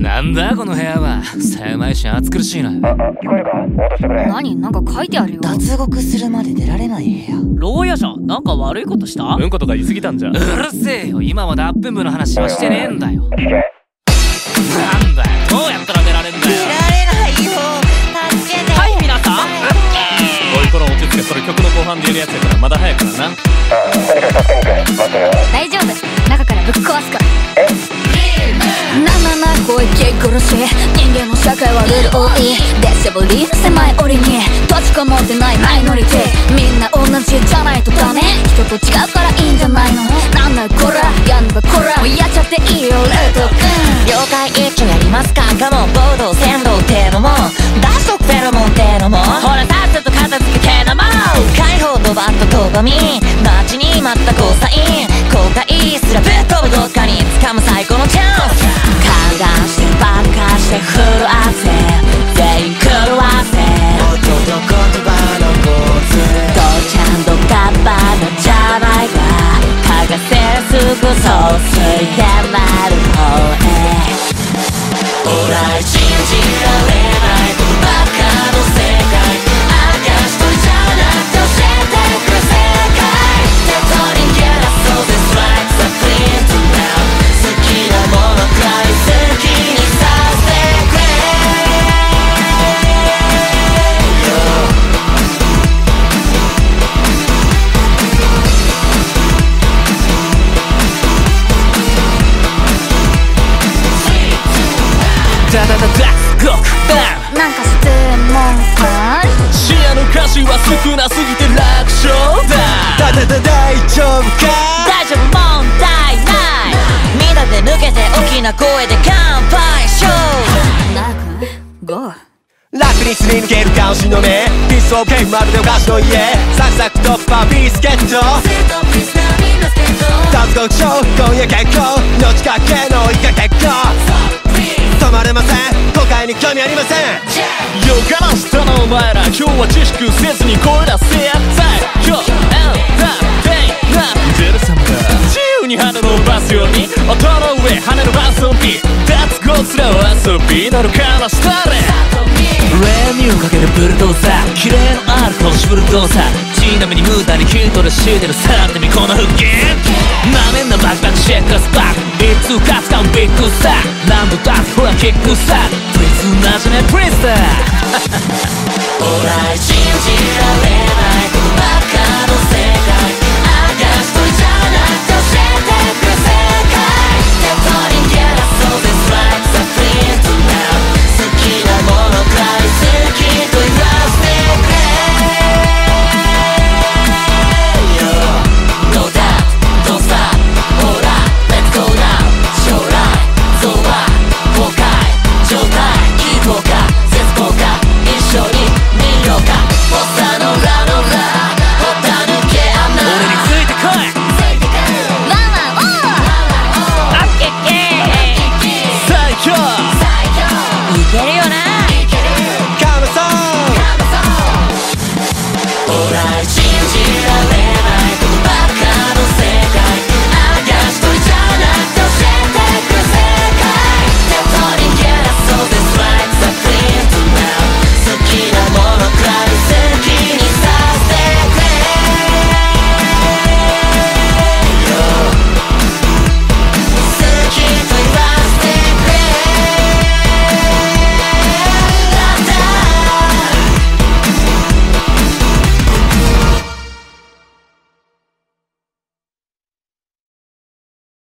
なんだこの部屋は。狭いし暑苦しいな。あ、あ、聞こえるか応答してくれ。何？なんか書いてあるよ。脱獄するまで出られない部屋。牢屋じゃん。なんか悪いことした？うんことか言い過ぎたんじゃ。んうるせえよ。今までアップン部の話はしてねえんだよ。聞け。なんだよ。どうやったら出られんだよ。出られないよ。助けて。はい皆さん。おいこら落ち着け。それ曲の後半で言うやつやからまだ早いからな。うん、何か助けに行く。待ってよ。大丈夫。中からぶっ壊すから。ななな声気殺し人間の社会はルール多いデセブリー狭い檻に閉じこもってないマイノリティみんな同じじゃないとダメ人と違うからいいんじゃないのなんだこらやんのかこらもうやっちゃっていいよレッド君了解一丁やりますかカモン暴動先導ってのも出しとくフェロモンってのもほらさっさと片付けてのも解放ドバッとドバミン街に待った交際後悔すらぶっ飛ぶどっかに掴む最高のチャンス爆破して震わせ全員狂わせ。音と言葉の構図ドちゃんとカッパのじゃないわ嗅がせすぐ総水でなる方へ。ほら信じられない。歌詞は少なすぎて楽勝だ。だだだ大丈夫か？大丈夫問題ない。みんなで抜けて大きな声で乾杯しよう。楽にすり抜ける顔しの目。ピースオブケイクまるでお菓子の家。サクサク突破ビスケット脱獄症今夜結構。命かけのイカ結構。止まれません後悔に興味ありませんよからした。なお前ら今日は自粛せずに声出せ最強エンターテイナーゼルサムだ自由に羽伸ばすように音の上羽伸ばすビ脱獄すら遊び。なるからしたれレミをかけるブルドーザー。キレのあるこのブルドーザー。ちなみに無駄にヒートで敷いてるさらってみこの腹筋なめんなバクバクシェイクスパック。いつか使うビッグスター。何度だってほらキックスタープリズナーじゃねプリズだ。ほら信じられない